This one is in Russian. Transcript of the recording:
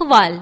хваль.